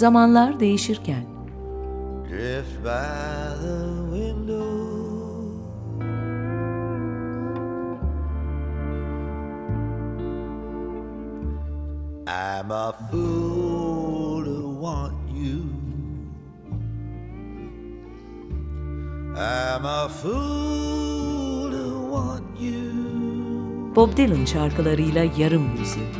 Zamanlar değişirken drift by the window. I'm a fool to want you. I'm a fool to want you. Bob Dylan şarkılarıyla yarım yüzyıl.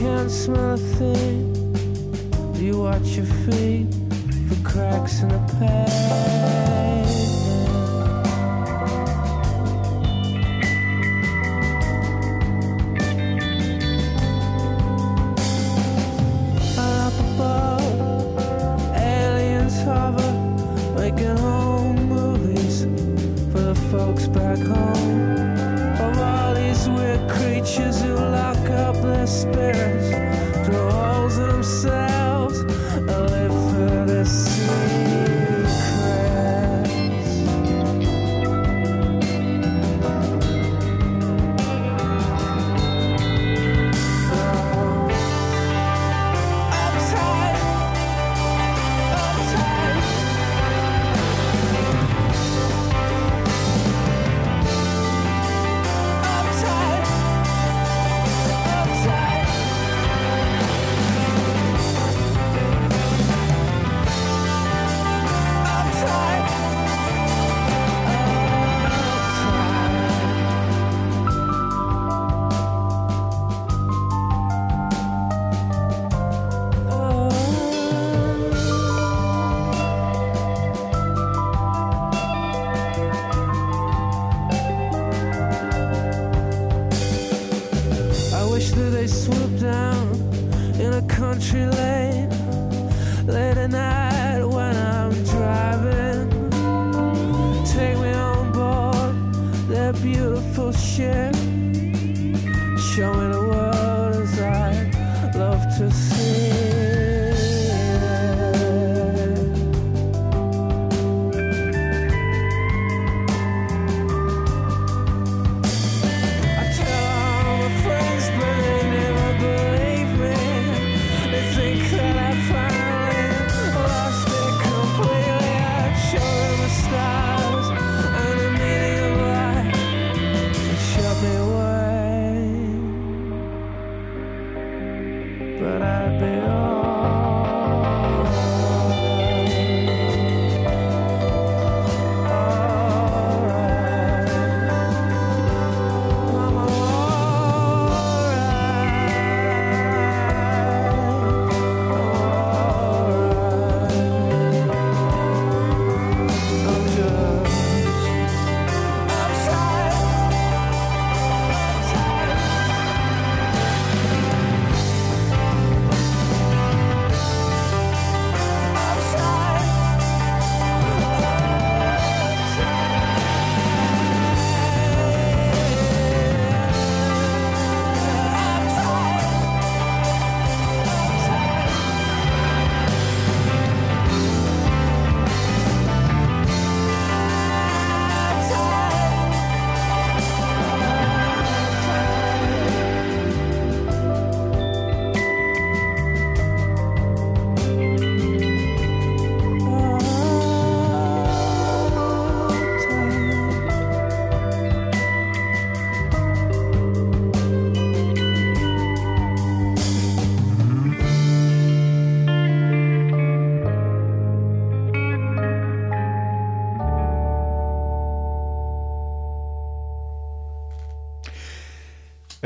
can't smell a thing. You watch your feet for cracks in the pavement.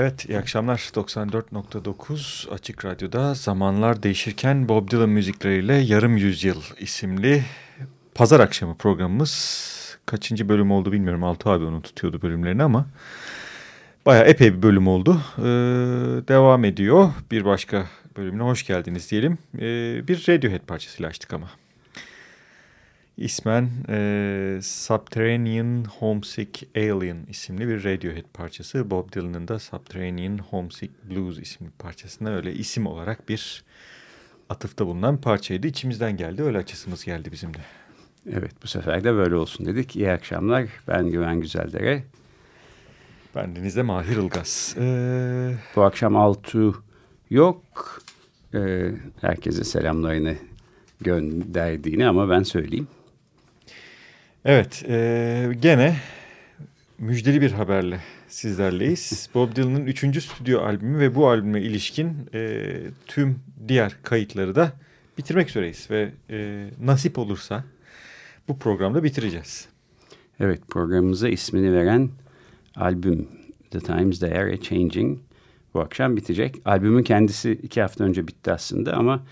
Evet, iyi akşamlar. 94.9 Açık Radyo'da Zamanlar Değişirken Bob Dylan müzikleriyle Yarım Yüzyıl isimli pazar akşamı programımız. Kaçıncı bölüm oldu bilmiyorum. Altı abi onu tutuyordu bölümlerini ama baya epey bir bölüm oldu. Ee, devam ediyor. Bir başka bölümüne hoş geldiniz diyelim. Ee, bir Radiohead parçasıyla açtık ama. İsmen e, Subterranean Homesick Alien isimli bir Radiohead parçası. Bob Dylan'ın da Subterranean Homesick Blues isimli parçasına öyle isim olarak bir atıfta bulunan parçaydı. İçimizden geldi. Öyle açısımız geldi bizim de. Evet bu sefer de böyle olsun dedik. İyi akşamlar. Ben Güven Güzeldere. Ben Deniz'de Mahir Ilgaz. Ee... Bu akşam Altu yok. Ee, herkese selamlarını gönderdiğini ama ben söyleyeyim. Evet, e, gene müjdeli bir haberle sizlerleyiz. Bob Dylan'ın üçüncü stüdyo albümü ve bu albüme ilişkin e, tüm diğer kayıtları da bitirmek üzereyiz. Ve e, nasip olursa bu programda bitireceğiz. Evet, programımıza ismini veren albüm The Times They Are Changing bu akşam bitecek. Albümün kendisi iki hafta önce bitti aslında ama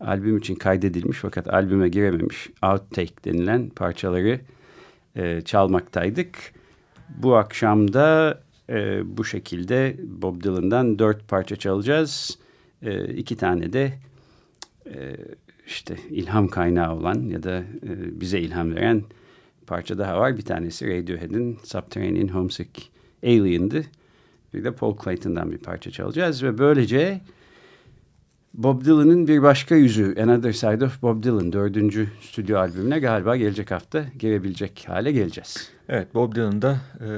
albüm için kaydedilmiş fakat albüme girememiş outtake denilen parçaları e, çalmaktaydık. Bu akşam da e, bu şekilde Bob Dylan'dan dört parça çalacağız. E, iki tane de e, işte ilham kaynağı olan ya da e, bize ilham veren parça daha var. Bir tanesi Radiohead'in Subterranean Homesick Alien'dı. Bir de Paul Clayton'dan bir parça çalacağız ve böylece Bob Dylan'ın bir başka yüzü Another Side of Bob Dylan dördüncü stüdyo albümüne galiba gelecek hafta girebilecek hale geleceğiz. Evet Bob Dylan da e,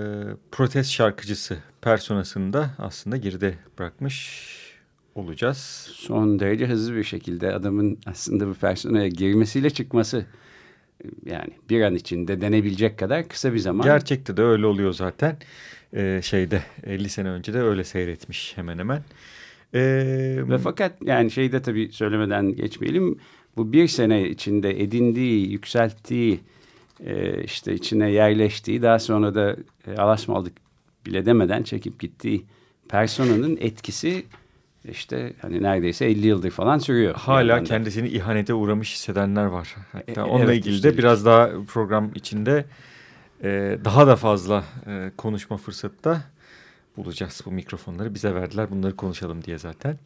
protest şarkıcısı personasında aslında geride bırakmış olacağız. Son derece hızlı bir şekilde adamın aslında bu personaya girmesiyle çıkması yani bir an içinde denebilecek kadar kısa bir zaman. Gerçekte de öyle oluyor zaten. Ee, şeyde 50 sene önce de öyle seyretmiş hemen hemen. Ee, Ve fakat yani şeyde tabii söylemeden geçmeyelim. Bu bir sene içinde edindiği, yükselttiği, e, işte içine yerleştiği, daha sonra da e, alasmaldık bile demeden çekip gittiği personanın etkisi işte hani neredeyse 50 yıldır falan sürüyor. Hala kendisini ihanete uğramış hissedenler var. Hatta e, onunla evet, ilgili de biraz daha program içinde e, daha da fazla e, konuşma fırsatı da bulacağız. Bu mikrofonları bize verdiler bunları konuşalım diye zaten.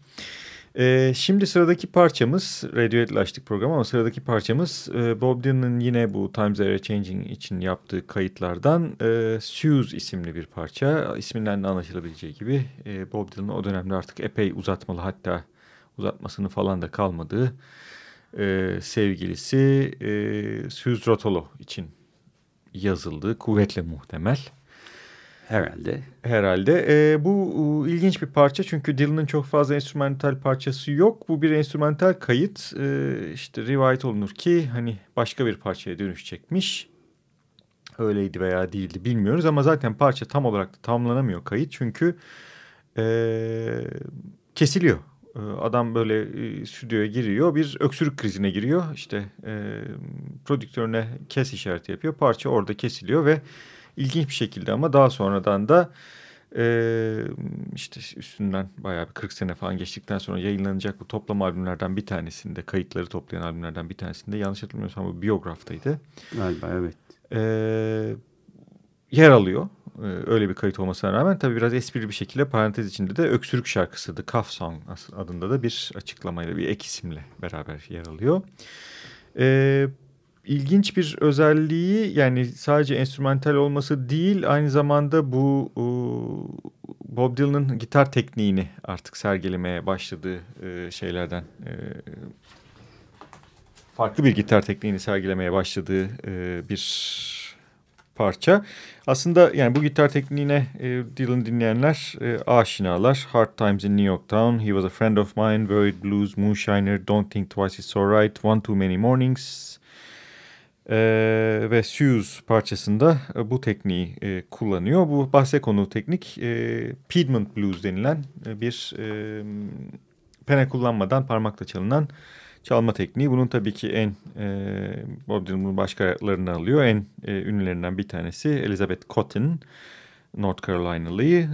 Ee, şimdi sıradaki parçamız, Radiohead'le açtık programı ama sıradaki parçamız e, Bob Dylan'ın yine bu Times Are Changing için yaptığı kayıtlardan e, Suze isimli bir parça. İsminden de anlaşılabileceği gibi e, Bob Dylan'ın o dönemde artık epey uzatmalı hatta uzatmasını falan da kalmadığı e, sevgilisi e, Suze Rotolo için yazıldığı kuvvetle muhtemel. Herhalde. Herhalde. E, bu ilginç bir parça çünkü Dylan'ın çok fazla enstrümantal parçası yok. Bu bir enstrümantal kayıt. E, işte rivayet olunur ki hani başka bir parçaya dönüşecekmiş. Öyleydi veya değildi bilmiyoruz ama zaten parça tam olarak da tamamlanamıyor kayıt. Çünkü e, kesiliyor. E, adam böyle e, stüdyoya giriyor bir öksürük krizine giriyor. İşte e, prodüktörüne kes işareti yapıyor. Parça orada kesiliyor ve ilginç bir şekilde ama daha sonradan da e, işte üstünden bayağı bir 40 sene falan geçtikten sonra yayınlanacak bu toplam albümlerden bir tanesinde kayıtları toplayan albümlerden bir tanesinde yanlış hatırlamıyorsam bu biyograftaydı. Galiba evet. E, yer alıyor. E, öyle bir kayıt olmasına rağmen tabii biraz esprili bir şekilde parantez içinde de Öksürük şarkısı The Cough Song adında da bir açıklamayla bir ek isimle beraber yer alıyor. Evet ilginç bir özelliği yani sadece enstrümantal olması değil aynı zamanda bu Bob Dylan'ın gitar tekniğini artık sergilemeye başladığı e, şeylerden e, farklı bir gitar tekniğini sergilemeye başladığı e, bir parça. Aslında yani bu gitar tekniğine e, Dylan dinleyenler e, aşinalar. Hard Times in New York Town, He Was a Friend of Mine, Buried Blues, Moonshiner, Don't Think Twice It's Alright, One Too Many Mornings, ee, ve Suze parçasında e, bu tekniği e, kullanıyor. Bu bahse konu teknik e, Piedmont Blues denilen e, bir e, pene kullanmadan parmakla çalınan çalma tekniği. Bunun tabii ki en e, Bob Dylan başkalarını alıyor. En e, ünlülerinden bir tanesi Elizabeth Cotton. North Carolinalı, e,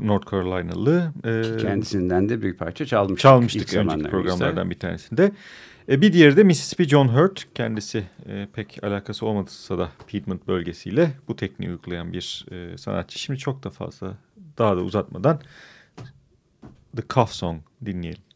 North Carolinalı. E, Kendisinden de bir parça çalmıştık. Çalmıştık önceki programlardan bir tanesinde. E, bir diğeri de Mississippi John Hurt. Kendisi e, pek alakası olmadıysa da Piedmont bölgesiyle bu tekniği uygulayan bir e, sanatçı. Şimdi çok da fazla daha da uzatmadan The Cuff Song dinleyelim.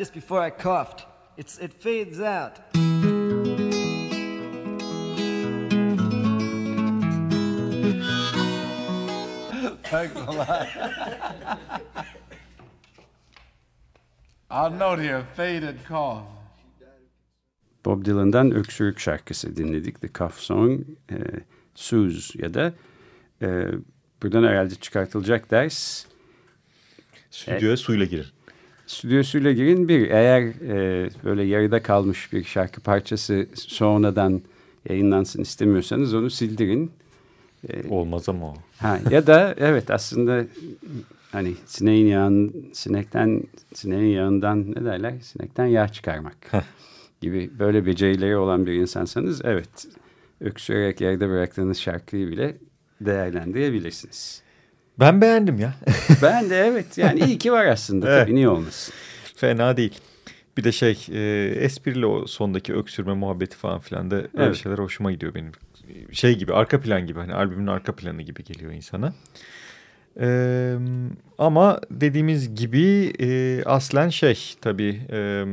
Just before I coughed. It's, it fades out. Thanks a lot. I'll note here, faded cough. Bob Dylan'dan Öksürük şarkısı dinledik. The Cough Song, e, Suze ya da e, buradan herhalde çıkartılacak ders. Stüdyoya e, suyla girin stüdyosuyla girin bir eğer e, böyle yarıda kalmış bir şarkı parçası sonradan yayınlansın istemiyorsanız onu sildirin. E, Olmaz ama o. Ha, ya da evet aslında hani sineğin yağın, sinekten sineğin yağından ne derler? Sinekten yağ çıkarmak gibi böyle becerileri olan bir insansanız evet öksürerek yerde bıraktığınız şarkıyı bile değerlendirebilirsiniz. Ben beğendim ya. ben de evet. Yani iyi ki var aslında. evet. Tabii niye olmasın. Fena değil. Bir de şey e, esprili o sondaki öksürme muhabbeti falan filan da evet. öyle şeyler hoşuma gidiyor benim. Şey gibi arka plan gibi hani albümün arka planı gibi geliyor insana. Ee, ama dediğimiz gibi e, aslen şey tabii e,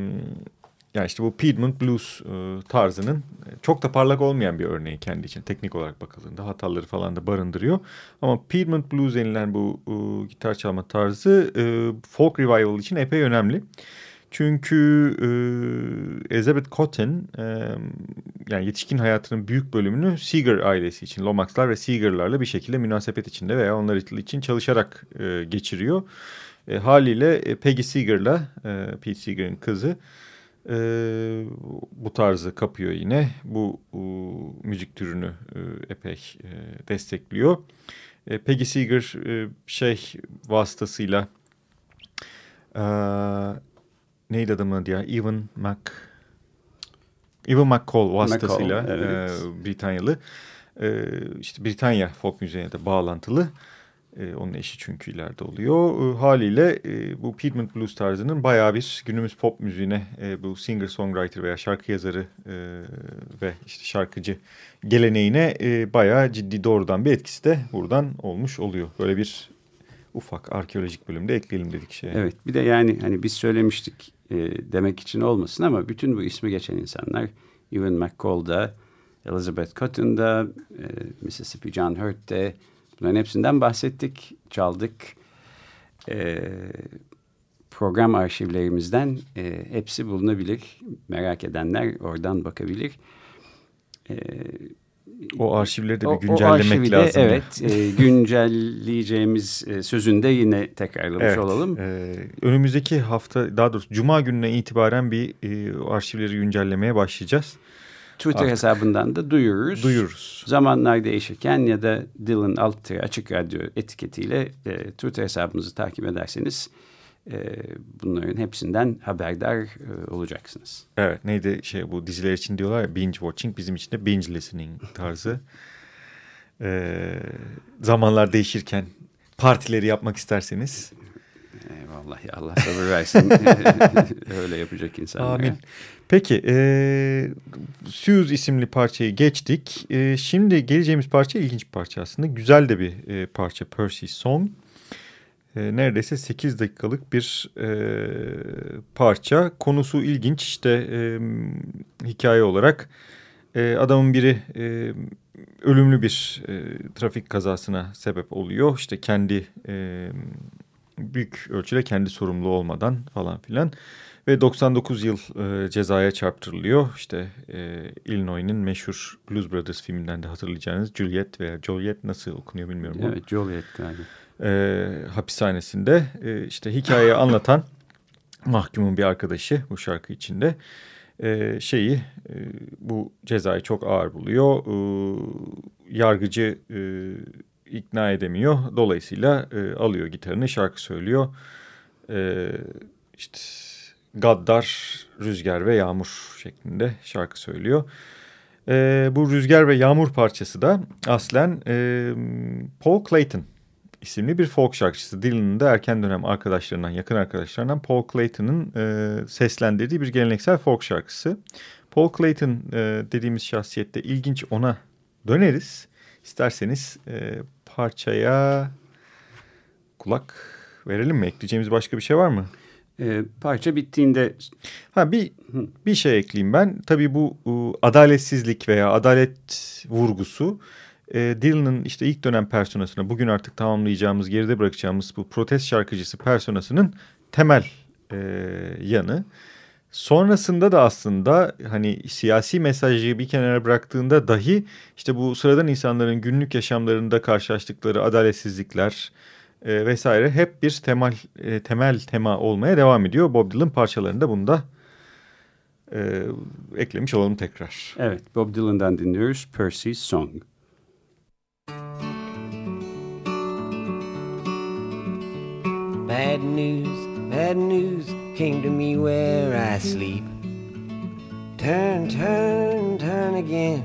yani işte bu Piedmont Blues e, tarzının e, çok da parlak olmayan bir örneği kendi için teknik olarak bakıldığında hataları falan da barındırıyor. Ama Piedmont Blues denilen bu e, gitar çalma tarzı folk revival için epey önemli. Çünkü e, Elizabeth Cotton e, yani yetişkin hayatının büyük bölümünü Seeger ailesi için Lomax'lar ve Seeger'larla bir şekilde münasebet içinde veya onlar için çalışarak e, geçiriyor. E, haliyle e, Peggy Seeger'la e, Pete Seeger'ın kızı e, bu tarzı kapıyor yine. Bu, bu müzik türünü e, epey e, destekliyor. E, Peggy Seeger e, şey vasıtasıyla e, neydi adamın adı ya? Evan Mac Evan McCall vasıtasıyla McCall, evet. e, Britanyalı. E, işte Britanya folk müziğine de bağlantılı. E, onun eşi çünkü ileride oluyor. E, haliyle e, bu Piedmont Blues tarzının bayağı bir günümüz pop müziğine e, bu singer-songwriter veya şarkı yazarı e, ve işte şarkıcı geleneğine e, bayağı ciddi doğrudan bir etkisi de buradan olmuş oluyor. Böyle bir ufak arkeolojik bölümde ekleyelim dedik şey. Evet bir de yani hani biz söylemiştik e, demek için olmasın ama bütün bu ismi geçen insanlar Evan McCall'da, Elizabeth Cotton'da, e, Mississippi John Hurt'te, Bunların hepsinden bahsettik, çaldık. E, program arşivlerimizden e, hepsi bulunabilir. Merak edenler oradan bakabilir. E, O arşivleri de bir güncellemek o lazım. Evet, e, güncelleyeceğimiz e, sözünde yine tekrarlamış evet, olalım. E, önümüzdeki hafta, daha doğrusu Cuma gününe itibaren bir e, arşivleri güncellemeye başlayacağız. Twitter Artık hesabından da duyururuz. Duyururuz. Zamanlar değişirken ya da Dylan alt açık radyo etiketiyle e, Twitter hesabımızı takip ederseniz e, bunların hepsinden haberdar e, olacaksınız. Evet neydi şey bu diziler için diyorlar ya binge watching bizim için de binge listening tarzı. e, zamanlar değişirken partileri yapmak isterseniz. Eyvallah ya Allah sabır versin. Öyle yapacak insanlar. Amin. Peki e, Suze isimli parçayı geçtik. E, şimdi geleceğimiz parça ilginç bir parça aslında. Güzel de bir e, parça Percy Song e, neredeyse 8 dakikalık bir e, parça. Konusu ilginç işte e, hikaye olarak. E, adamın biri e, ölümlü bir e, trafik kazasına sebep oluyor. İşte kendi e, büyük ölçüde kendi sorumlu olmadan falan filan. Ve 99 yıl e, cezaya çarptırılıyor. İşte e, Illinois'nin meşhur Blues Brothers filminden de hatırlayacağınız Juliet veya Joliet nasıl okunuyor bilmiyorum. Evet Joliet galiba e, hapishanesinde e, işte hikayeyi anlatan mahkumun bir arkadaşı bu şarkı içinde e, şeyi e, bu cezayı çok ağır buluyor. E, yargıcı e, ikna edemiyor. Dolayısıyla e, alıyor gitarını şarkı söylüyor. E, işte Gaddar, Rüzgar ve Yağmur şeklinde şarkı söylüyor. E, bu Rüzgar ve Yağmur parçası da aslen e, Paul Clayton isimli bir folk şarkıcısı. Dylan'ın da erken dönem arkadaşlarından, yakın arkadaşlarından Paul Clayton'ın e, seslendirdiği bir geleneksel folk şarkısı. Paul Clayton e, dediğimiz şahsiyette ilginç ona döneriz. İsterseniz e, parçaya kulak verelim mi? Ekleyeceğimiz başka bir şey var mı? E, parça bittiğinde... Ha bir bir şey ekleyeyim ben. Tabii bu adaletsizlik veya adalet vurgusu e, Dylan'ın işte ilk dönem personasına bugün artık tamamlayacağımız geride bırakacağımız bu protest şarkıcısı personasının temel e, yanı. Sonrasında da aslında hani siyasi mesajı bir kenara bıraktığında dahi işte bu sıradan insanların günlük yaşamlarında karşılaştıkları adaletsizlikler e, vesaire hep bir temel e, temel tema olmaya devam ediyor. Bob Dylan parçalarında bunu da e, eklemiş olalım tekrar. Evet Bob Dylan'dan dinliyoruz Percy's Song. Bad news, bad news came to me where I sleep. Turn, turn, turn again.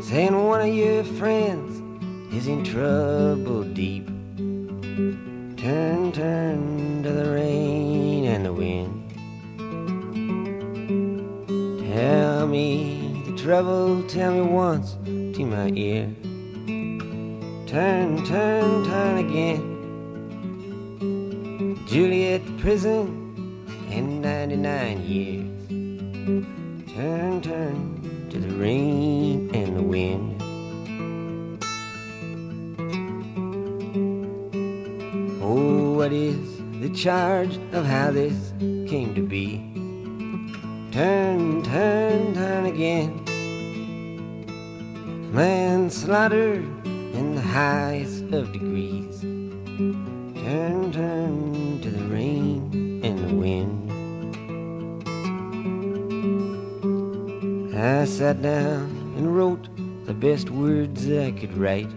Saying one of your friends is in trouble deep. Turn, turn to the rain and the wind. Tell me the trouble, tell me once to my ear. Turn, turn, turn again. Juliet prison in 99 years. Turn, turn to the rain and the wind. Oh, what is the charge of how this came to be? Turn, turn, turn again. Manslaughter in the highest of degrees. Turn, turn to the rain and the wind. I sat down and wrote the best words I could write.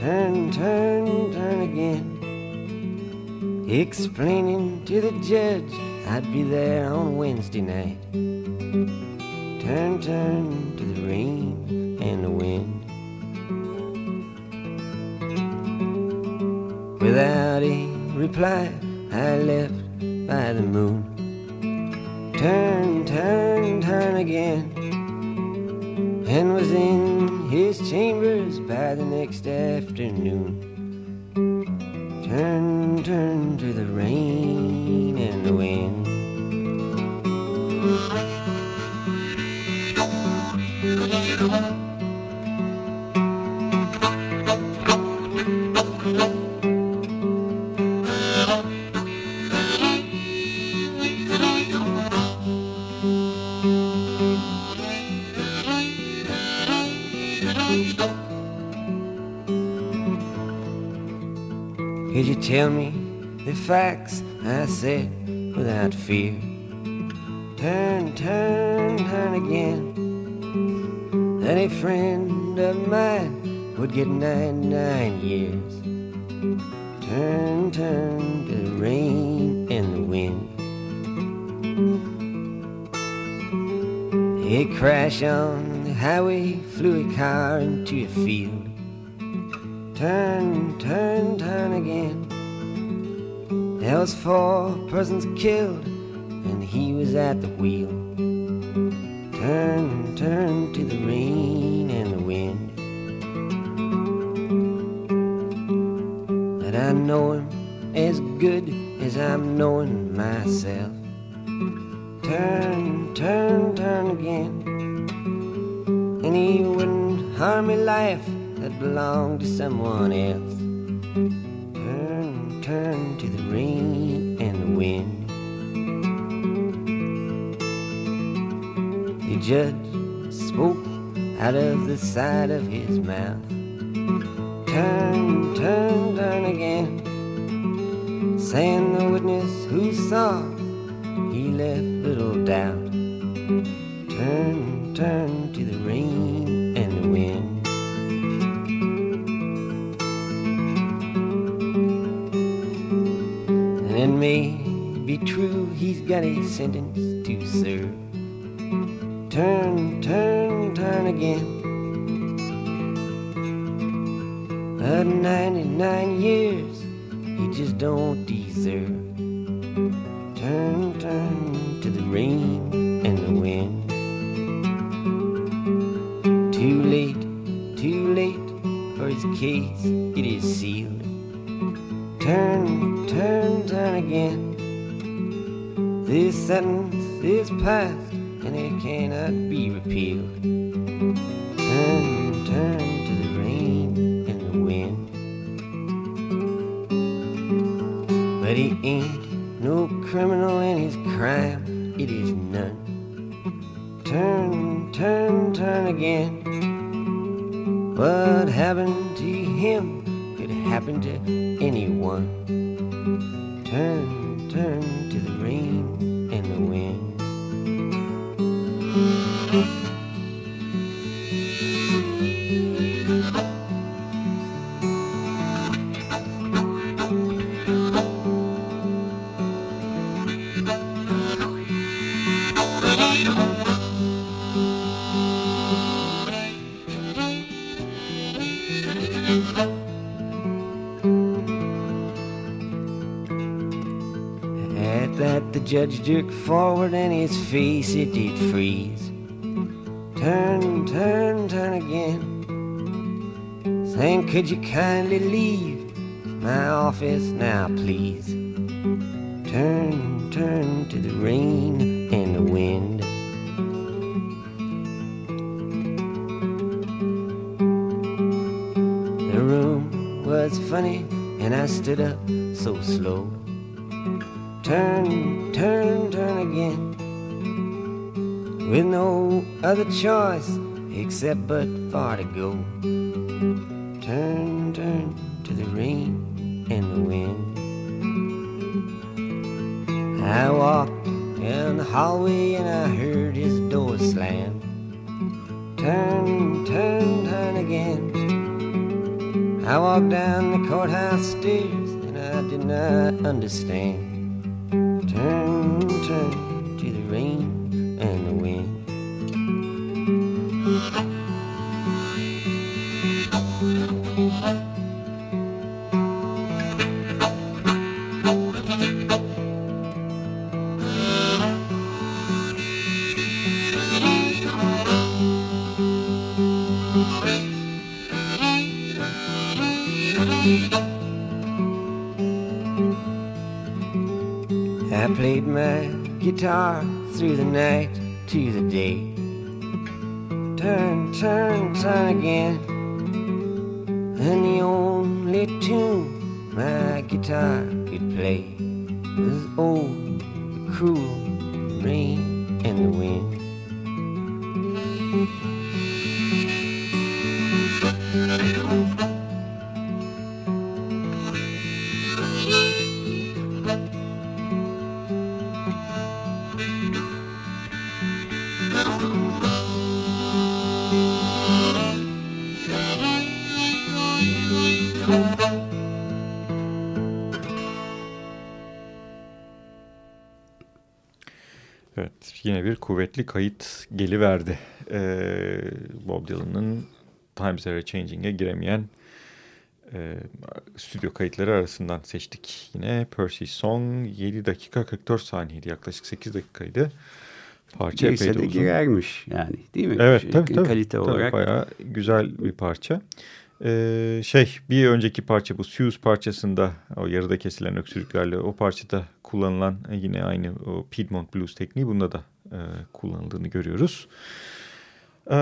Turn, turn, turn again. Explaining to the judge I'd be there on Wednesday night. Turn, turn to the rain and the wind. Without a reply, I left by the moon. Turn, turn, turn again. And was in his chambers by the next afternoon. Turn, turn to the rain and the wind. Tell me the facts? I said without fear. Turn, turn, turn again. That a friend of mine would get 99 years. Turn, turn to the rain and the wind. He crashed on the highway, flew a car into a field. Turn, turn, turn again. There was four persons killed, and he was at the wheel. Turn, turn to the rain and the wind. But I know him as good as I'm knowing myself. Turn, turn, turn again. And he wouldn't harm a life that belonged to someone else. Judge spoke out of the side of his mouth. Turn, turn, turn again. Saying the witness who saw, he left little doubt. Turn, turn to the rain and the wind. And it may be true he's got a sentence to serve. Turn, turn, turn again. But 99 years he just don't deserve. Judge jerked forward and his face it did freeze. Turn, turn, turn again. Saying, could you kindly leave my office now, please? Turn, turn to the rain and the wind. The room was funny, and I stood up so slow. Choice except but far to go. I played my guitar through the night to the day. Turn, turn, turn again. And the only tune my guitar could play was oh, the cruel rain and the wind. Kuvvetli kayıt geliverdi. Ee, Bob Dylan'ın Times Are Changing'e giremeyen e, stüdyo kayıtları arasından seçtik. Yine Percy Song 7 dakika 44 saniyeydi yaklaşık 8 dakikaydı. Parça epey de uzun. girermiş yani değil mi? Evet şey, tabii tabii. Kalite tabii, olarak. Bayağı güzel bir parça. Ee, şey bir önceki parça bu Suze parçasında o yarıda kesilen öksürüklerle o parçada kullanılan yine aynı o Piedmont Blues tekniği bunda da e, kullanıldığını görüyoruz. E,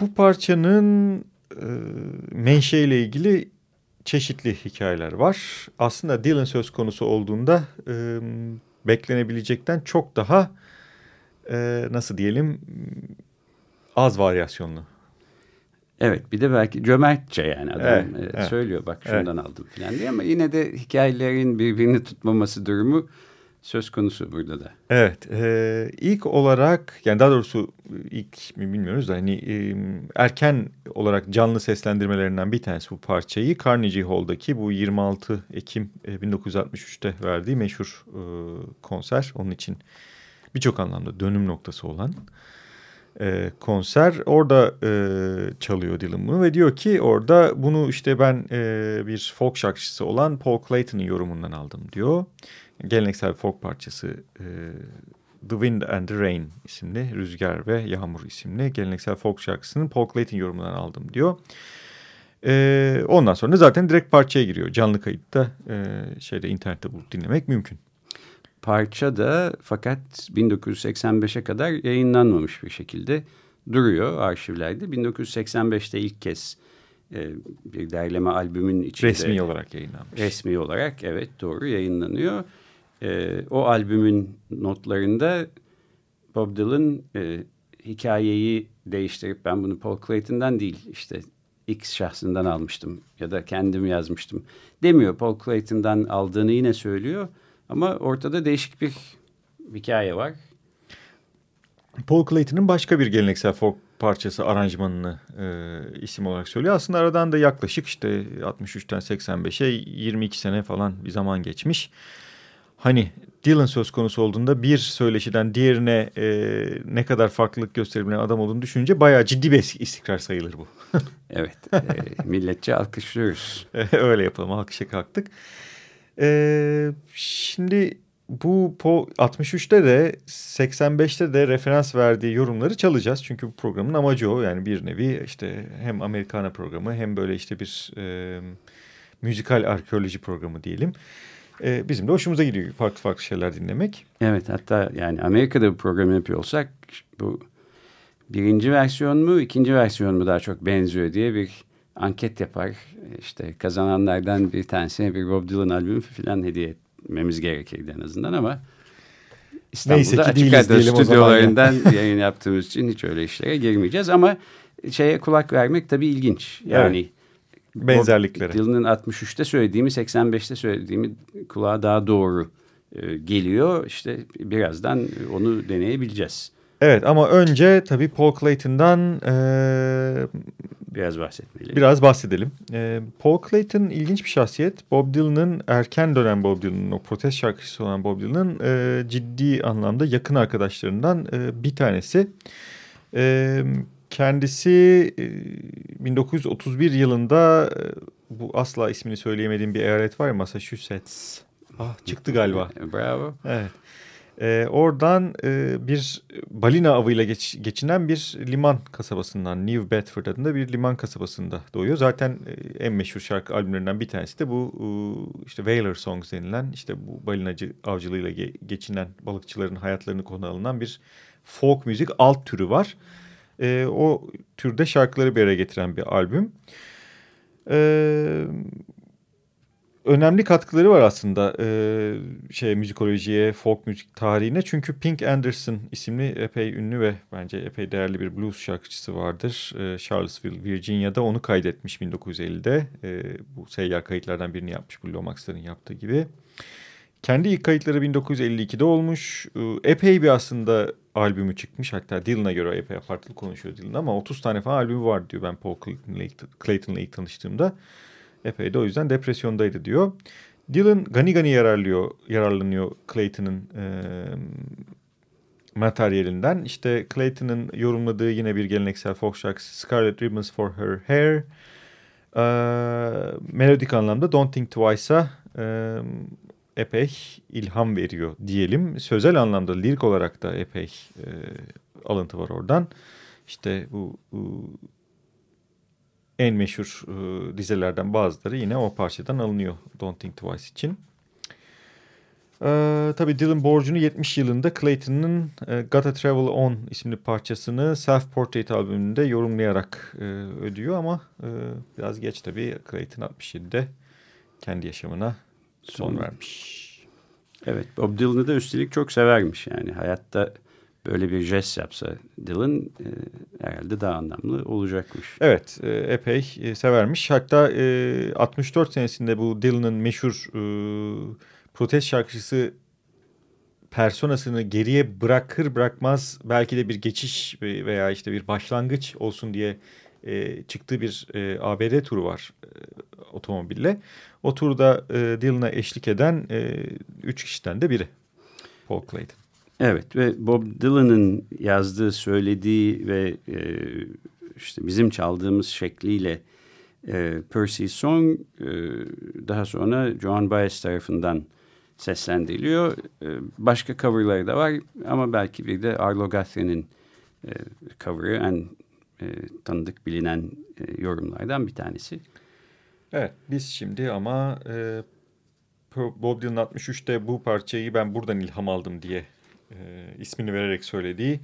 bu parçanın e, menşeyle ilgili çeşitli hikayeler var. Aslında Dylan söz konusu olduğunda e, beklenebilecekten çok daha e, nasıl diyelim az varyasyonlu Evet bir de belki cömertçe yani adam evet, e, evet. söylüyor bak şundan evet. aldım falan diye ama yine de hikayelerin birbirini tutmaması durumu söz konusu burada da. Evet e, ilk olarak yani daha doğrusu ilk mi bilmiyoruz da hani e, erken olarak canlı seslendirmelerinden bir tanesi bu parçayı Carnegie Hall'daki bu 26 Ekim e, 1963'te verdiği meşhur e, konser onun için birçok anlamda dönüm noktası olan e, konser. Orada e, çalıyor Dylan bunu ve diyor ki orada bunu işte ben e, bir folk şarkıcısı olan Paul Clayton'ın yorumundan aldım diyor. Geleneksel folk parçası e, The Wind and the Rain isimli Rüzgar ve Yağmur isimli geleneksel folk şarkısının Paul Clayton yorumundan aldım diyor. E, ondan sonra zaten direkt parçaya giriyor. Canlı kayıtta e, şeyde internette bulup dinlemek mümkün parça da fakat 1985'e kadar yayınlanmamış bir şekilde duruyor arşivlerde. 1985'te ilk kez e, bir derleme albümün içinde. Resmi olarak yayınlanmış. Resmi olarak evet doğru yayınlanıyor. E, o albümün notlarında Bob Dylan e, hikayeyi değiştirip ben bunu Paul Clayton'dan değil işte X şahsından almıştım ya da kendim yazmıştım demiyor. Paul Clayton'dan aldığını yine söylüyor. Ama ortada değişik bir hikaye var. Paul Clayton'ın başka bir geleneksel folk parçası aranjmanını e, isim olarak söylüyor. Aslında aradan da yaklaşık işte 63'ten 85'e 22 sene falan bir zaman geçmiş. Hani Dylan söz konusu olduğunda bir söyleşiden diğerine e, ne kadar farklılık gösterebilen adam olduğunu düşününce bayağı ciddi bir istikrar sayılır bu. evet, e, milletçe alkışlıyoruz. Öyle yapalım, alkışa kalktık. Ee, şimdi bu po 63'te de 85'te de referans verdiği yorumları çalacağız. Çünkü bu programın amacı o. Yani bir nevi işte hem Amerikana programı hem böyle işte bir e, müzikal arkeoloji programı diyelim. E, bizim de hoşumuza gidiyor farklı farklı şeyler dinlemek. Evet hatta yani Amerika'da bir program yapıyor olsak bu birinci versiyon mu ikinci versiyon mu daha çok benziyor diye bir anket yapar. İşte kazananlardan bir tanesine bir Bob Dylan albümü falan hediye etmemiz gerekirdi en azından ama İstanbul'da açık radyo stüdyolarından yayın yaptığımız için hiç öyle işlere girmeyeceğiz ama şeye kulak vermek tabii ilginç. Yani evet. Benzerlikleri. Dylan'ın 63'te söylediğimi 85'te söylediğimi kulağa daha doğru e, geliyor. İşte birazdan onu deneyebileceğiz. Evet ama önce tabii Paul Clayton'dan e, biraz bahsetmeli. Biraz bahsedelim. E, Paul Clayton ilginç bir şahsiyet. Bob Dylan'ın erken dönem Bob Dylan'ın o protest şarkıcısı olan Bob Dylan'ın e, ciddi anlamda yakın arkadaşlarından e, bir tanesi. E, kendisi e, 1931 yılında e, bu asla ismini söyleyemediğim bir eyalet var ya Massachusetts. Ah çıktı galiba. Bravo. Evet. E, oradan e, bir balina avıyla geç, geçinen bir liman kasabasından New Bedford adında bir liman kasabasında doğuyor. Zaten e, en meşhur şarkı albümlerinden bir tanesi de bu e, işte Whaler Songs denilen işte bu balinacı avcılığıyla ge, geçinen balıkçıların hayatlarını konu alınan bir folk müzik alt türü var. E, o türde şarkıları bir araya getiren bir albüm. Evet önemli katkıları var aslında e, şey müzikolojiye, folk müzik tarihine. Çünkü Pink Anderson isimli epey ünlü ve bence epey değerli bir blues şarkıcısı vardır. E, Charlottesville, Virginia'da onu kaydetmiş 1950'de. E, bu seyyar kayıtlardan birini yapmış bu Lomax'ların yaptığı gibi. Kendi ilk kayıtları 1952'de olmuş. E, epey bir aslında albümü çıkmış. Hatta Dylan'a göre epey farklı konuşuyor Dylan ama 30 tane falan albümü var diyor ben Paul Clayton'la Clayton ilk tanıştığımda. epey de o yüzden depresyondaydı diyor. Dylan gani gani yararlıyor, yararlanıyor Clayton'ın e, materyalinden. İşte Clayton'ın yorumladığı yine bir geleneksel folk şarkısı Scarlet Ribbons for Her Hair. E, melodik anlamda Don't Think Twice'a e, epey ilham veriyor diyelim. Sözel anlamda lirik olarak da epey e, alıntı var oradan. İşte bu, bu en meşhur e, dizelerden bazıları yine o parçadan alınıyor Don't Think Twice için. Ee, tabii Dylan borcunu 70 yılında Clayton'ın e, Gotta Travel On isimli parçasını Self Portrait albümünde yorumlayarak e, ödüyor ama e, biraz geç tabii Clayton 67'de kendi yaşamına son, vermiş. Evet Bob Dylan'ı da üstelik çok severmiş yani hayatta böyle bir jest yapsa Dylan e, herhalde daha anlamlı olacakmış. Evet e, epey e, severmiş. Hatta e, 64 senesinde bu Dylan'ın meşhur e, protest şarkıcısı personasını geriye bırakır bırakmaz belki de bir geçiş veya işte bir başlangıç olsun diye e, çıktığı bir e, ABD turu var e, otomobille. O turda e, Dylan'a eşlik eden e, üç kişiden de biri Paul Clayton. Evet ve Bob Dylan'ın yazdığı, söylediği ve e, işte bizim çaldığımız şekliyle e, Percy Song e, daha sonra John Baez tarafından seslendiriliyor. E, başka coverları da var ama belki bir de Arlo Guthrie'nin e, cover'ı en e, tanıdık bilinen e, yorumlardan bir tanesi. Evet biz şimdi ama e, Bob Dylan 63'te bu parçayı ben buradan ilham aldım diye e, ismini vererek söylediği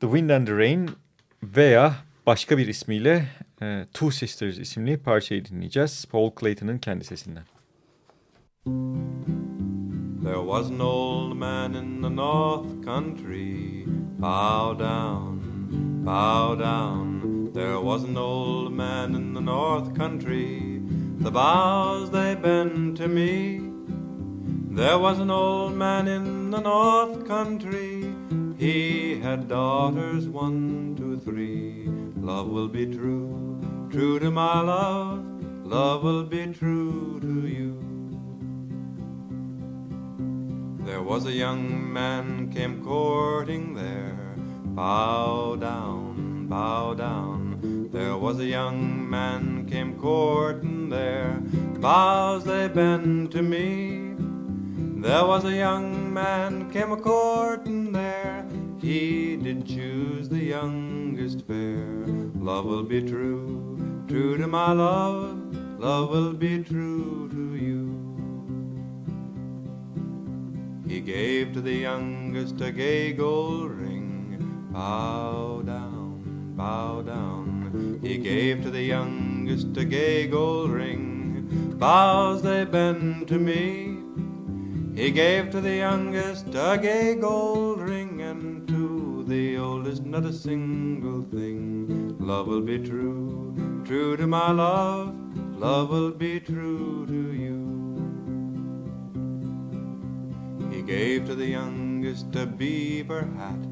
The Wind and the Rain veya başka bir ismiyle e, Two Sisters isimli parçayı dinleyeceğiz. Paul Clayton'ın kendi sesinden. There was an old man in the north country, bow down, bow down. There was an old man in the north country, the bows they bend to me. There was an old man in the north country. He had daughters, one, two, three. Love will be true, true to my love. Love will be true to you. There was a young man came courting there. Bow down, bow down. There was a young man came courting there. Bows they bend to me. There was a young man came a courting there. He did choose the youngest fair. Love will be true, true to my love. Love will be true to you. He gave to the youngest a gay gold ring. Bow down, bow down. He gave to the youngest a gay gold ring. Bows they bend to me. He gave to the youngest a gay gold ring, and to the oldest not a single thing. Love will be true, true to my love. Love will be true to you. He gave to the youngest a beaver hat.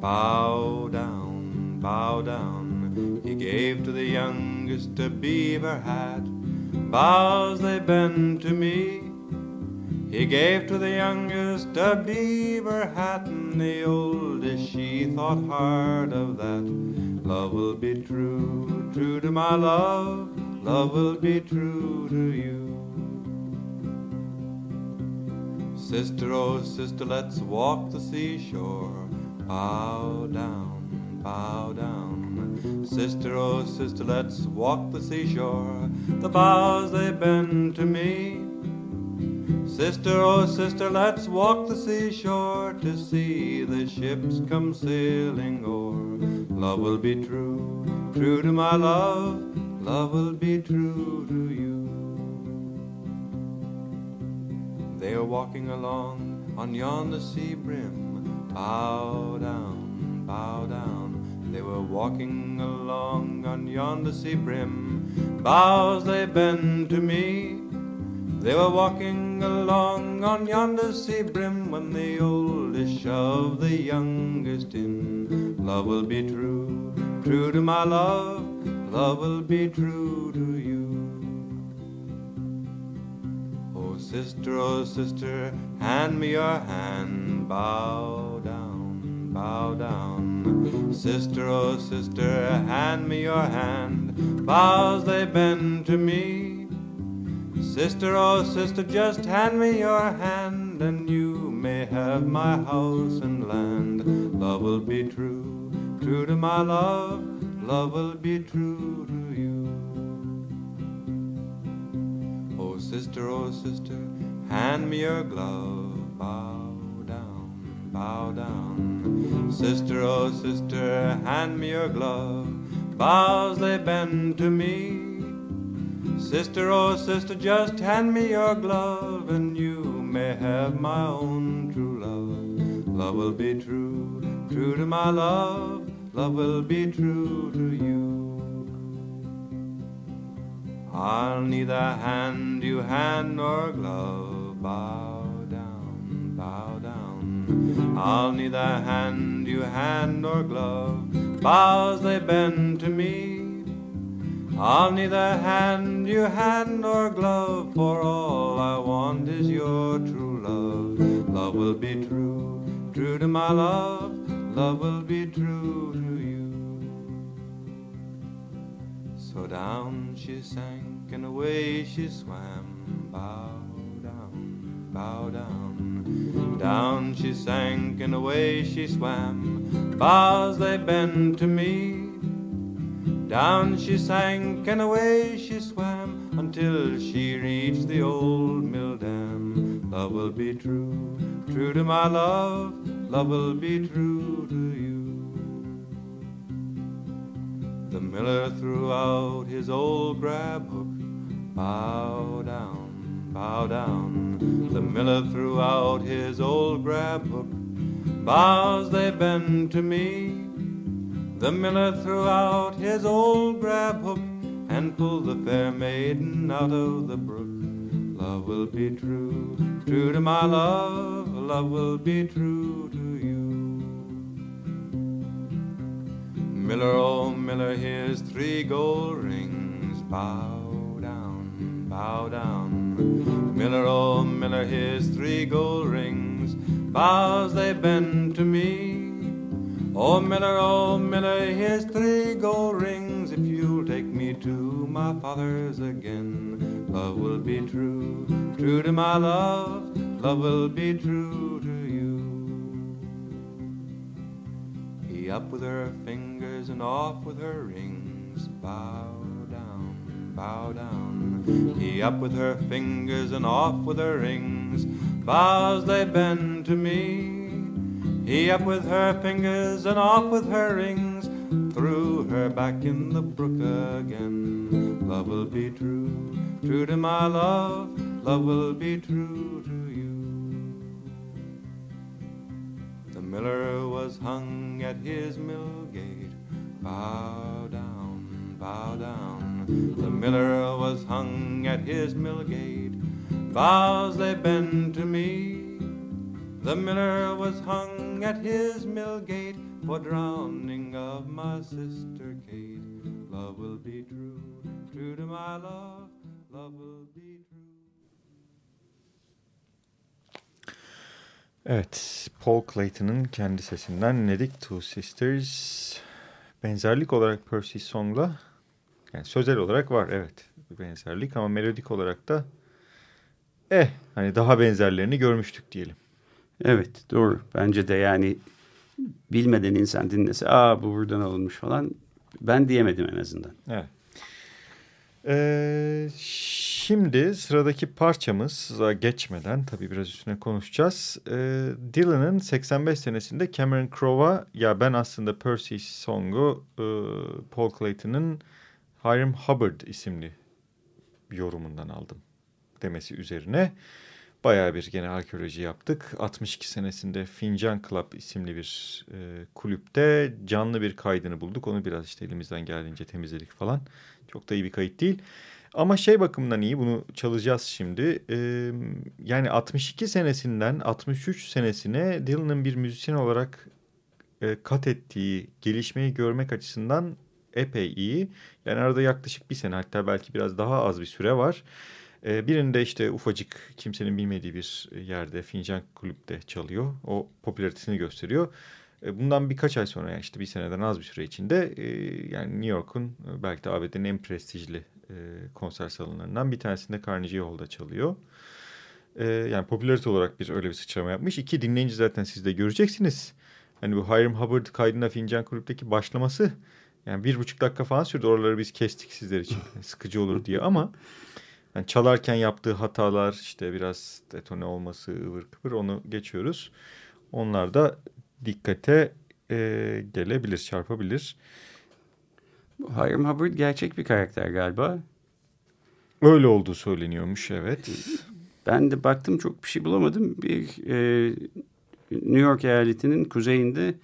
Bow down, bow down. He gave to the youngest a beaver hat. Bows they bend to me. He gave to the youngest a beaver hat, and the oldest she thought hard of that. Love will be true, true to my love. Love will be true to you. Sister, oh sister, let's walk the seashore. Bow down, bow down. Sister, oh sister, let's walk the seashore. The bows they bend to me. Sister, oh sister, let's walk the seashore to see the ships come sailing o'er. Love will be true, true to my love. Love will be true to you. They are walking along on yonder sea brim. Bow down, bow down. They were walking along on yonder sea brim. Bows they bend to me. They were walking along on yonder sea brim when the oldest shoved the youngest in. Love will be true, true to my love. Love will be true to you. Oh, sister, oh sister, hand me your hand. Bow down, bow down. Sister, oh sister, hand me your hand. Bows they bend to me. Sister, oh sister, just hand me your hand, and you may have my house and land. Love will be true, true to my love. Love will be true to you. Oh sister, oh sister, hand me your glove. Bow down, bow down. Sister, oh sister, hand me your glove. Bows they bend to me. Sister, oh sister, just hand me your glove, and you may have my own true love. Love will be true, true to my love. Love will be true to you. I'll neither hand you hand nor glove. Bow I'll neither hand you hand nor glove. Bows they bend to me. I'll neither hand you hand nor glove, for all I want is your true love. Love will be true, true to my love. Love will be true to you. So down she sank and away she swam. Bow down, bow down. Down she sank and away she swam. Bows they bent to me. Down she sank and away she swam until she reached the old mill dam. Love will be true, true to my love. Love will be true to you. The miller threw out his old grab hook. Bow down, bow down. The miller threw out his old grab hook. Bows they bend to me. The miller threw out his old grab hook and pulled the fair maiden out of the brook. Love will be true, true to my love. Love will be true to you. Miller, oh Miller, here's three gold rings. Bow bow down. Miller, oh Miller, here's three gold rings. Bows they bend to me. Oh Miller, oh Miller, here's three gold rings. If you'll take me to my father's again, love will be true, true to my love. Love will be true to you. He up with her fingers and off with her rings. Bow bow down. He up with her fingers and off with her rings. Bows they bend to me. He up with her fingers and off with her rings, threw her back in the brook again. Love will be true, true to my love, love will be true to you. The miller was hung at his mill gate, bow down, bow down. The miller was hung at his mill gate, bows they bend to me. The miller was hung at his mill gate for drowning of my sister Kate. Love will be true, true to my love. Love will be. Evet, Paul Clayton'ın kendi sesinden dinledik Two Sisters. Benzerlik olarak Percy Song'la, yani sözel olarak var evet benzerlik ama melodik olarak da eh hani daha benzerlerini görmüştük diyelim. Evet doğru. Bence de yani bilmeden insan dinlese aa bu buradan alınmış falan ben diyemedim en azından. Evet. Ee, şimdi sıradaki parçamıza geçmeden tabii biraz üstüne konuşacağız. Ee, Dylan'ın 85 senesinde Cameron Crowe'a ya ben aslında Percy Song'u e, Paul Clayton'ın Hiram Hubbard isimli yorumundan aldım demesi üzerine bayağı bir gene arkeoloji yaptık. 62 senesinde Fincan Club isimli bir e, kulüpte canlı bir kaydını bulduk. Onu biraz işte elimizden geldiğince temizledik falan. Çok da iyi bir kayıt değil. Ama şey bakımından iyi bunu çalacağız şimdi. Ee, yani 62 senesinden 63 senesine Dylan'ın bir müzisyen olarak e, kat ettiği gelişmeyi görmek açısından epey iyi. Yani arada yaklaşık bir sene hatta belki biraz daha az bir süre var. E, birinde işte ufacık kimsenin bilmediği bir yerde fincan kulüpte çalıyor. O popülaritesini gösteriyor. E, bundan birkaç ay sonra yani işte bir seneden az bir süre içinde e, yani New York'un e, belki de ABD'nin en prestijli e, konser salonlarından bir tanesinde Carnegie Hall'da çalıyor. E, yani popülarite olarak bir öyle bir sıçrama yapmış. İki dinleyince zaten siz de göreceksiniz. Hani bu Hiram Hubbard kaydına Fincan Kulüp'teki başlaması yani bir buçuk dakika falan sürdü. Oraları biz kestik sizler için. Sıkıcı olur diye ama yani çalarken yaptığı hatalar işte biraz detone olması ıvır kıvır onu geçiyoruz. Onlar da dikkate e, gelebilir, çarpabilir. Hiram Hubbard gerçek bir karakter galiba. Öyle olduğu söyleniyormuş evet. Ben de baktım çok bir şey bulamadım. Bir e, New York eyaletinin kuzeyinde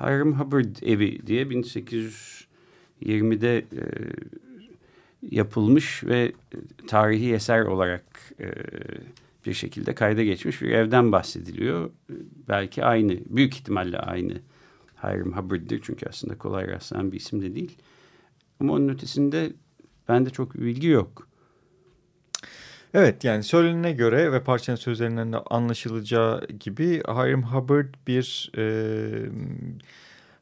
Hiram Hubbard evi diye 1820'de e, yapılmış ve tarihi eser olarak e, bir şekilde kayda geçmiş bir evden bahsediliyor. Belki aynı, büyük ihtimalle aynı Hiram Hubbard'dir. Çünkü aslında kolay rastlanan bir isim de değil. Ama onun ötesinde bende çok bilgi yok. Evet yani söylenene göre ve parçanın sözlerinden de anlaşılacağı gibi Hiram Hubbard bir e,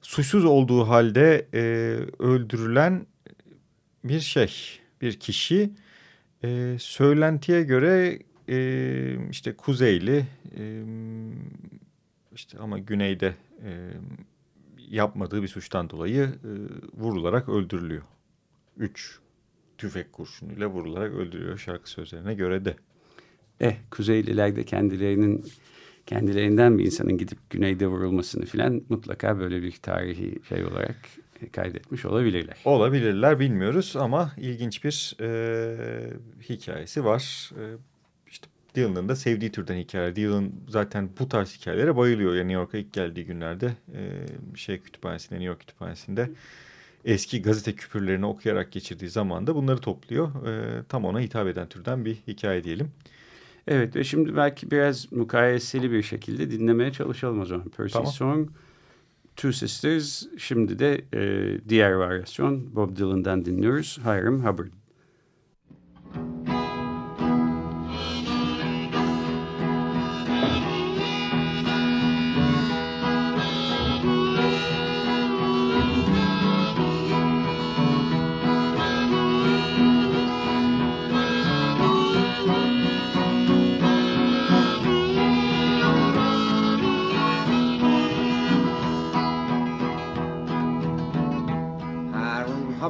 suçsuz olduğu halde e, öldürülen bir şey, bir kişi. E, söylentiye göre e, işte kuzeyli e, işte ama güneyde e, yapmadığı bir suçtan dolayı e, vurularak öldürülüyor. Üç tüfek kurşunuyla vurularak öldürüyor şarkı sözlerine göre de. Eh Kuzeyliler de kendilerinin kendilerinden bir insanın gidip güneyde vurulmasını filan mutlaka böyle bir tarihi şey olarak kaydetmiş olabilirler. Olabilirler bilmiyoruz ama ilginç bir e, hikayesi var. E, işte Dylan'ın da sevdiği türden hikayeler. Dylan zaten bu tarz hikayelere bayılıyor. Yani New York'a ilk geldiği günlerde e, şey kütüphanesinde, New York kütüphanesinde eski gazete küpürlerini okuyarak geçirdiği zamanda bunları topluyor. E, tam ona hitap eden türden bir hikaye diyelim. Evet ve şimdi belki biraz mukayeseli bir şekilde dinlemeye çalışalım o zaman. Percy tamam. Song, Two Sisters, şimdi de e, diğer varyasyon Bob Dylan'dan dinliyoruz. Hiram Hubbard.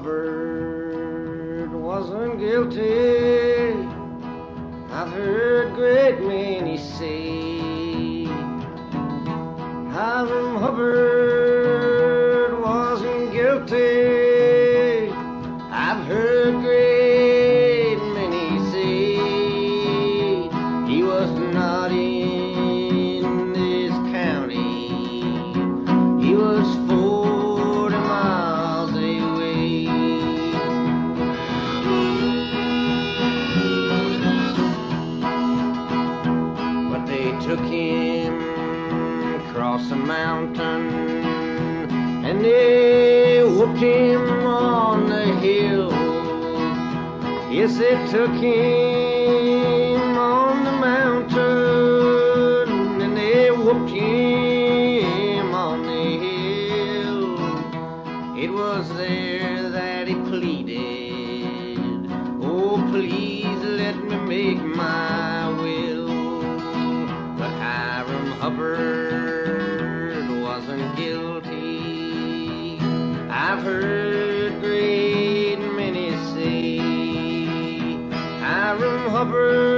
Hubbard wasn't guilty. I've heard great many say Hiram Hubbard. took him across a mountain and they whooped him on the hill. Yes, they took him on the mountain and they whooped him. I've heard great many say. Hiram Hubbard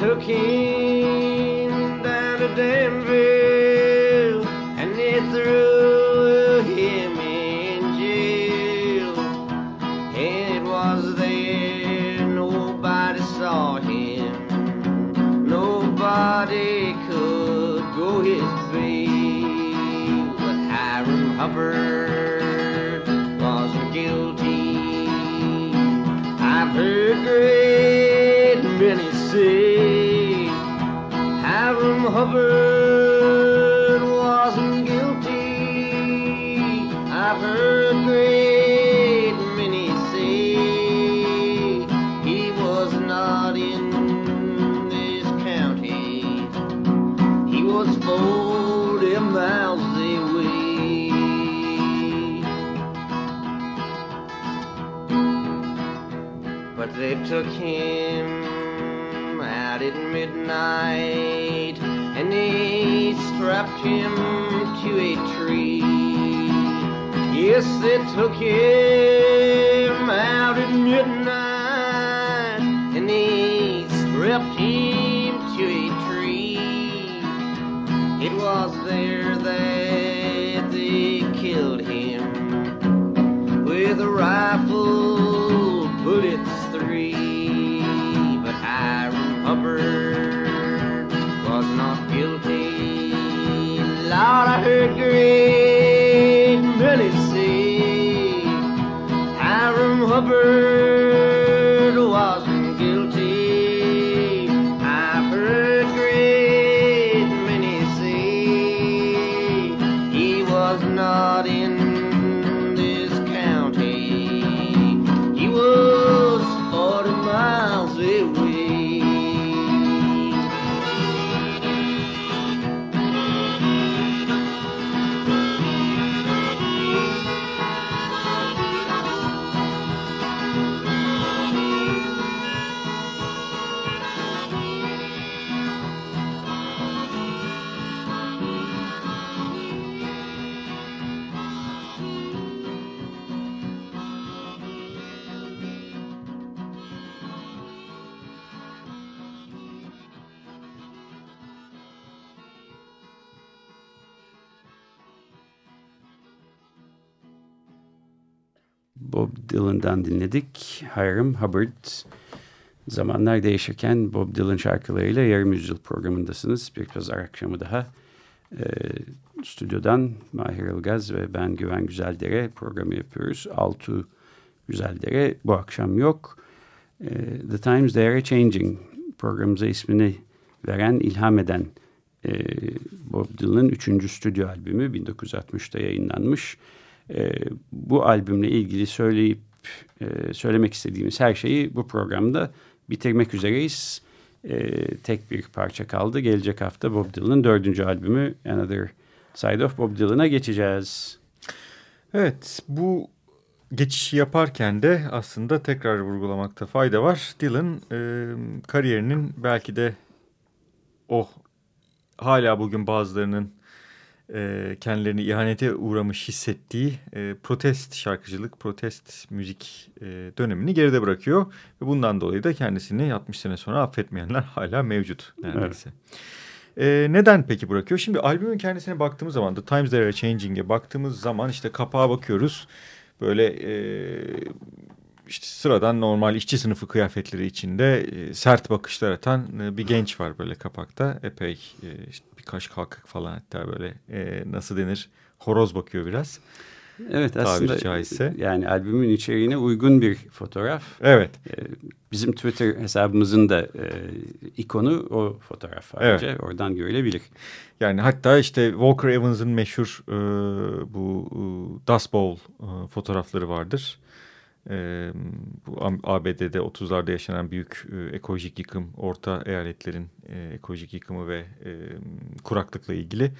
took him down to Danville and they threw him in jail. And it was there nobody saw him, nobody could go his bail. But Hiram Hubbard wasn't guilty. I've heard great many say Hubbard wasn't guilty. I've heard great many say he was not in this county. He was forty miles away. But they took him strapped him to a tree. Yes, they took him out at midnight and they strapped him to a tree. It was there that they killed him with a rifle, Bob Dylan'dan dinledik. Hiram Hubbard. Zamanlar değişirken Bob Dylan şarkılarıyla yarım yüzyıl programındasınız. Bir pazar akşamı daha e, stüdyodan Mahir Ilgaz ve ben Güven Güzeldere programı yapıyoruz. Altu Güzeldere bu akşam yok. E, The Times They Are Changing programımıza ismini veren, ilham eden e, Bob Dylan'ın üçüncü stüdyo albümü 1960'ta yayınlanmış. E, bu albümle ilgili söyleyip e, söylemek istediğimiz her şeyi bu programda bitirmek üzereyiz. E, tek bir parça kaldı. Gelecek hafta Bob Dylan'ın dördüncü albümü Another Side of Bob Dylan'a geçeceğiz. Evet bu geçişi yaparken de aslında tekrar vurgulamakta fayda var. Dylan e, kariyerinin belki de o hala bugün bazılarının e, kendilerini ihanete uğramış hissettiği e, protest şarkıcılık, protest müzik e, dönemini geride bırakıyor. Ve bundan dolayı da kendisini 60 sene sonra affetmeyenler hala mevcut neredeyse. E, neden peki bırakıyor? Şimdi albümün kendisine baktığımız zaman The Times They Are Changing'e baktığımız zaman işte kapağa bakıyoruz. Böyle e, işte sıradan normal işçi sınıfı kıyafetleri içinde e, sert bakışlar atan e, bir genç var böyle kapakta. Epey e, işte birkaç kalkık falan hatta böyle e, nasıl denir horoz bakıyor biraz. Evet aslında caizse. yani albümün içeriğine uygun bir fotoğraf. Evet. Bizim Twitter hesabımızın da e, ikonu o fotoğraf ayrıca oradan görülebilir. Yani hatta işte Walker Evans'ın meşhur e, bu e, Dust Bowl e, fotoğrafları vardır. E, bu ABD'de 30'larda yaşanan büyük e, ekolojik yıkım, orta eyaletlerin e, ekolojik yıkımı ve e, kuraklıkla ilgili.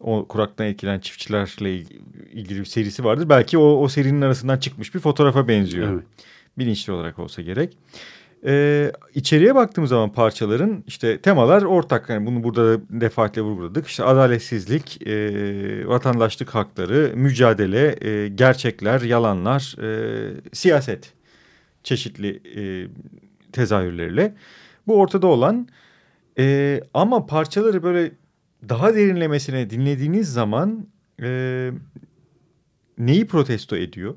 O kuraktan etkilenen çiftçilerle il- ilgili bir serisi vardır. Belki o, o serinin arasından çıkmış bir fotoğrafa benziyor. Evet. Bilinçli olarak olsa gerek. Ee, içeriye baktığımız zaman parçaların işte temalar ortak. Yani bunu burada defaatle vurguladık. İşte adaletsizlik, e, vatandaşlık hakları, mücadele, e, gerçekler, yalanlar, e, siyaset çeşitli e, tezahürleriyle. Bu ortada olan e, ama parçaları böyle daha derinlemesine dinlediğiniz zaman e, neyi protesto ediyor?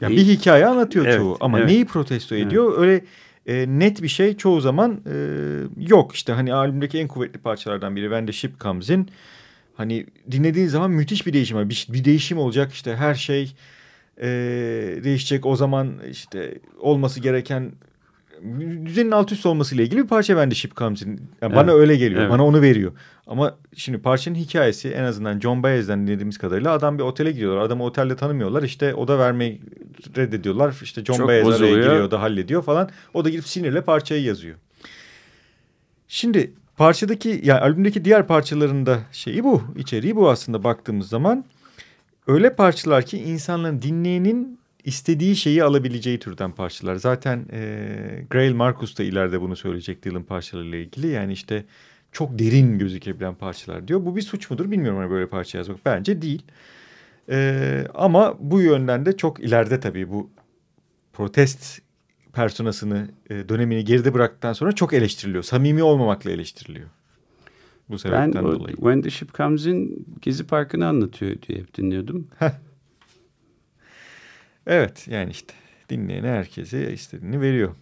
Yani bir hikaye anlatıyor evet, çoğu ama evet. neyi protesto ediyor? Evet. Öyle e, net bir şey çoğu zaman e, yok. İşte hani albümdeki en kuvvetli parçalardan biri When the Ship Comes In. Hani dinlediğin zaman müthiş bir değişim var. Bir, bir değişim olacak işte her şey e, değişecek. O zaman işte olması gereken düzenin alt üst olmasıyla ilgili bir parça bende Ship Comes In. Yani Evet. Bana öyle geliyor. Evet. Bana onu veriyor. Ama şimdi parçanın hikayesi en azından John Baez'den dinlediğimiz kadarıyla adam bir otele gidiyorlar. Adamı otelde tanımıyorlar. İşte oda vermeyi reddediyorlar. İşte John Çok Baez araya giriyor da hallediyor falan. O da gidip sinirle parçayı yazıyor. Şimdi parçadaki yani albümdeki diğer parçalarında şeyi bu. içeriği bu aslında baktığımız zaman. Öyle parçalar ki insanların dinleyenin istediği şeyi alabileceği türden parçalar. Zaten e, Grail Marcus da ileride bunu söyleyecek Dylan parçalarıyla ilgili. Yani işte çok derin gözükebilen parçalar diyor. Bu bir suç mudur bilmiyorum hani böyle parça yazmak. Bence değil. E, ama bu yönden de çok ileride tabii bu protest personasını e, dönemini geride bıraktıktan sonra çok eleştiriliyor. Samimi olmamakla eleştiriliyor. Bu Ben sebepten o dolayı. When the Ship Comes In Gezi Parkı'nı anlatıyor diye hep dinliyordum. Evet yani işte dinleyene herkese istediğini veriyor.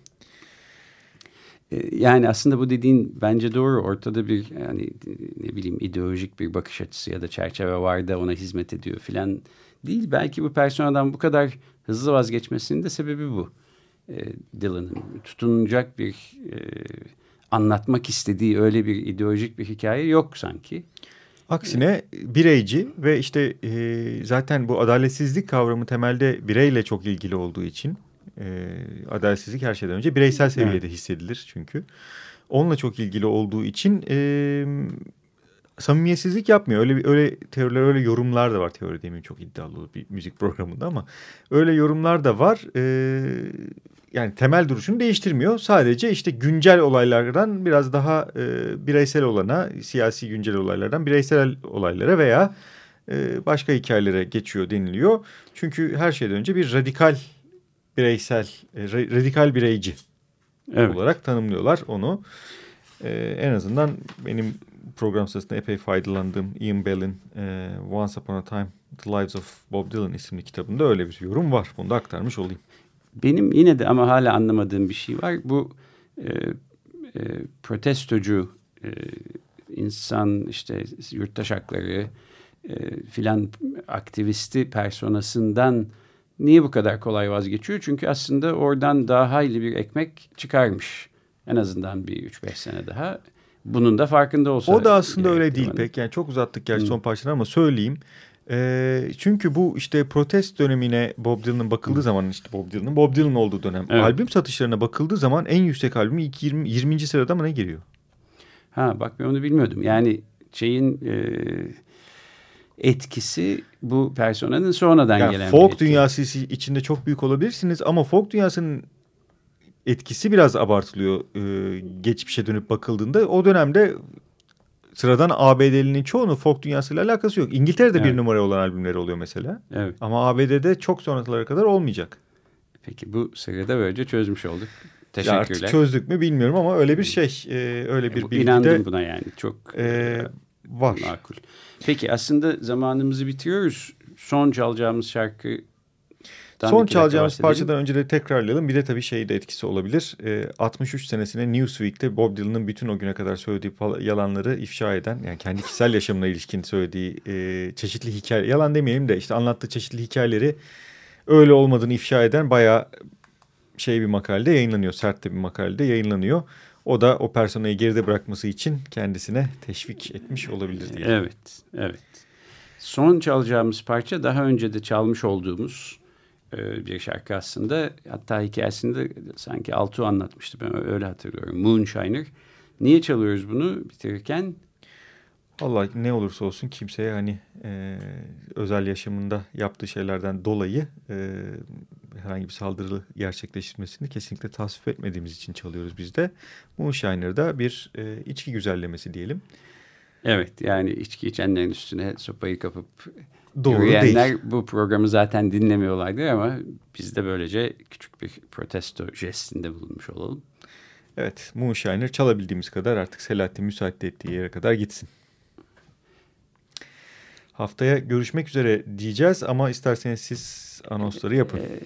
Ee, Yani aslında bu dediğin bence doğru. Ortada bir yani ne bileyim ideolojik bir bakış açısı ya da çerçeve var da ona hizmet ediyor filan değil. Belki bu personadan bu kadar hızlı vazgeçmesinin de sebebi bu. Ee, Dylan'ın tutunacak bir e, anlatmak istediği öyle bir ideolojik bir hikaye yok sanki. Aksine bireyci ve işte e, zaten bu adaletsizlik kavramı temelde bireyle çok ilgili olduğu için e, adaletsizlik her şeyden önce bireysel seviyede hissedilir çünkü. Onunla çok ilgili olduğu için e, samimiyetsizlik yapmıyor. Öyle öyle teoriler öyle yorumlar da var. Teori demeyeyim çok iddialı bir müzik programında ama öyle yorumlar da var. E, yani temel duruşunu değiştirmiyor. Sadece işte güncel olaylardan biraz daha e, bireysel olana, siyasi güncel olaylardan bireysel olaylara veya e, başka hikayelere geçiyor deniliyor. Çünkü her şeyden önce bir radikal bireysel, e, ra- radikal bireyci Evet. olarak tanımlıyorlar onu. E, en azından benim program sırasında epey faydalandığım Ian Bell'in e, Once Upon a Time The Lives of Bob Dylan isimli kitabında öyle bir yorum var. Bunu da aktarmış olayım. Benim yine de ama hala anlamadığım bir şey var. Bu e, e, protestocu e, insan işte yurttaş hakları e, filan aktivisti personasından niye bu kadar kolay vazgeçiyor? Çünkü aslında oradan daha hayli bir ekmek çıkarmış. En azından bir 3-5 sene daha. Bunun da farkında olsa. O da aslında öyle değil bana. pek. Yani çok uzattık gerçi son parçaları ama söyleyeyim. Ee, çünkü bu işte protest dönemine Bob Dylan'ın bakıldığı zaman işte Bob Dylan'ın Bob Dylan olduğu dönem. Evet. Albüm satışlarına bakıldığı zaman en yüksek albümü ilk 20, 20. sırada mı ne geliyor? Ha bak ben onu bilmiyordum. Yani şeyin e, etkisi bu personanın sonradan Yani gelen folk dünyası içinde çok büyük olabilirsiniz ama folk dünyasının etkisi biraz abartılıyor ee, geçmişe dönüp bakıldığında. O dönemde sıradan ABD'linin çoğunun folk dünyasıyla alakası yok. İngiltere'de bir Evet. numara olan albümleri oluyor mesela. Evet. Ama ABD'de çok sonralara kadar olmayacak. Peki bu sırada böylece çözmüş olduk. Ya Teşekkürler. artık çözdük mü bilmiyorum ama öyle bir şey, e, öyle bir Bu- bilgi İnandım buna yani çok e, e, var. makul. Peki aslında zamanımızı bitiriyoruz. Son çalacağımız şarkı Son çalacağımız parçadan önce de tekrarlayalım. Bir de tabii şey de etkisi olabilir. E, 63 senesinde Newsweek'te Bob Dylan'ın bütün o güne kadar söylediği yalanları ifşa eden, yani kendi kişisel yaşamına ilişkin söylediği e, çeşitli hikaye, yalan demeyelim de işte anlattığı çeşitli hikayeleri öyle olmadığını ifşa eden bayağı şey bir makalede yayınlanıyor. Sert de bir makalede yayınlanıyor. O da o personayı geride bırakması için kendisine teşvik etmiş olabilir diye. Evet, evet. Son çalacağımız parça daha önce de çalmış olduğumuz e, bir şarkı aslında. Hatta hikayesinde sanki Altuğ anlatmıştı. Ben öyle hatırlıyorum. Moonshiner. Niye çalıyoruz bunu bitirirken? Vallahi ne olursa olsun kimseye hani e, özel yaşamında yaptığı şeylerden dolayı e, herhangi bir saldırı gerçekleştirmesini kesinlikle tasvip etmediğimiz için çalıyoruz biz de. Moonshiner'da bir e, içki güzellemesi diyelim. Evet yani içki içenlerin üstüne sopayı kapıp Doğru yürüyenler değil. bu programı zaten dinlemiyorlardır ama biz de böylece küçük bir protesto jestinde bulunmuş olalım. Evet Moonshiner çalabildiğimiz kadar artık Selahattin müsaade ettiği yere kadar gitsin. Haftaya görüşmek üzere diyeceğiz ama isterseniz siz anonsları yapın. Ee,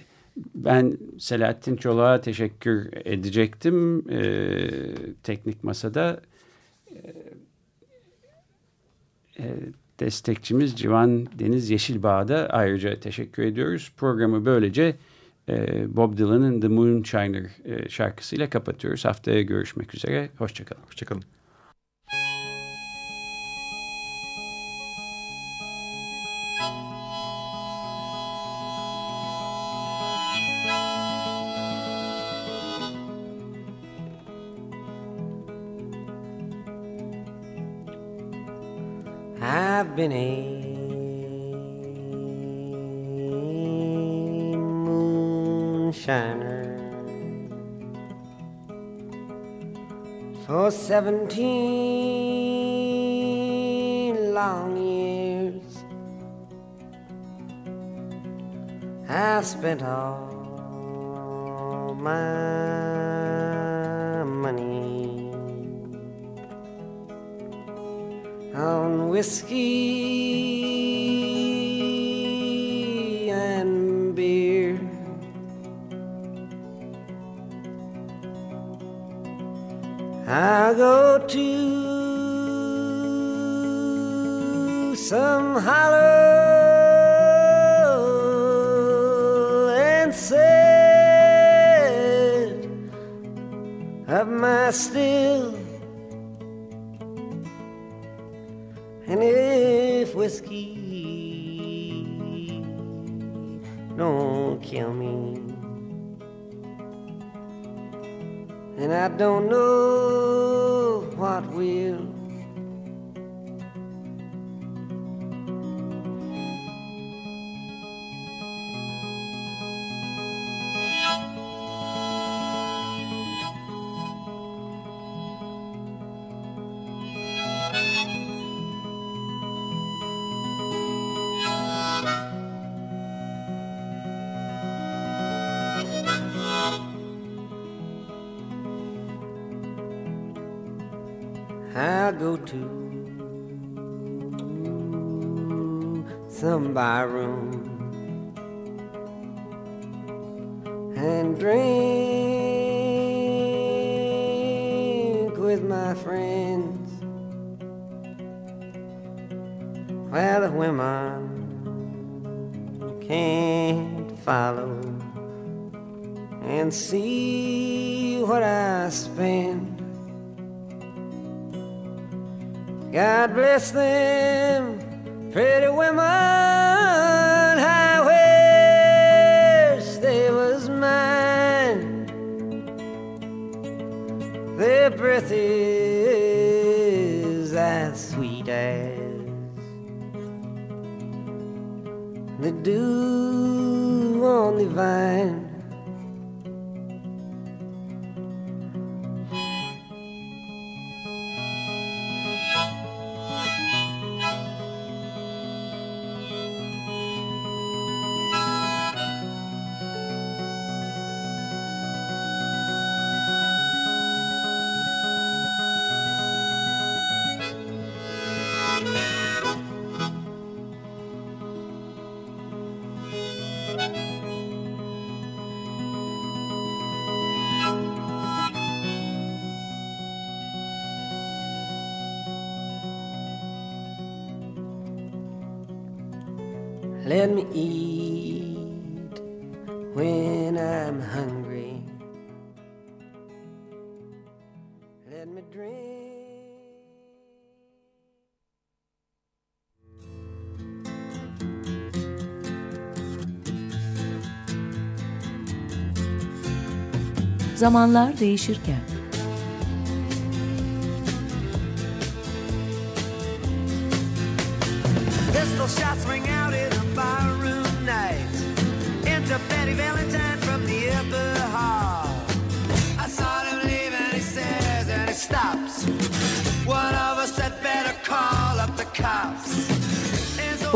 ben Selahattin Çolak'a teşekkür edecektim. Ee, teknik masada e, e, destekçimiz Civan Deniz Yeşilbağ'da ayrıca teşekkür ediyoruz. Programı böylece e, Bob Dylan'ın The Moonshiner e, şarkısıyla kapatıyoruz. Haftaya görüşmek üzere. Hoşçakalın. Hoşçakalın. Been a moonshiner for seventeen long years. I spent all my on whiskey and beer. I go to some hollow and set up my still. I don't know go to some bar room and drink with my friends. Where the women can't follow and see God bless them, pretty women. Let me eat when I'm hungry. Let me drink. Zamanlar değişirken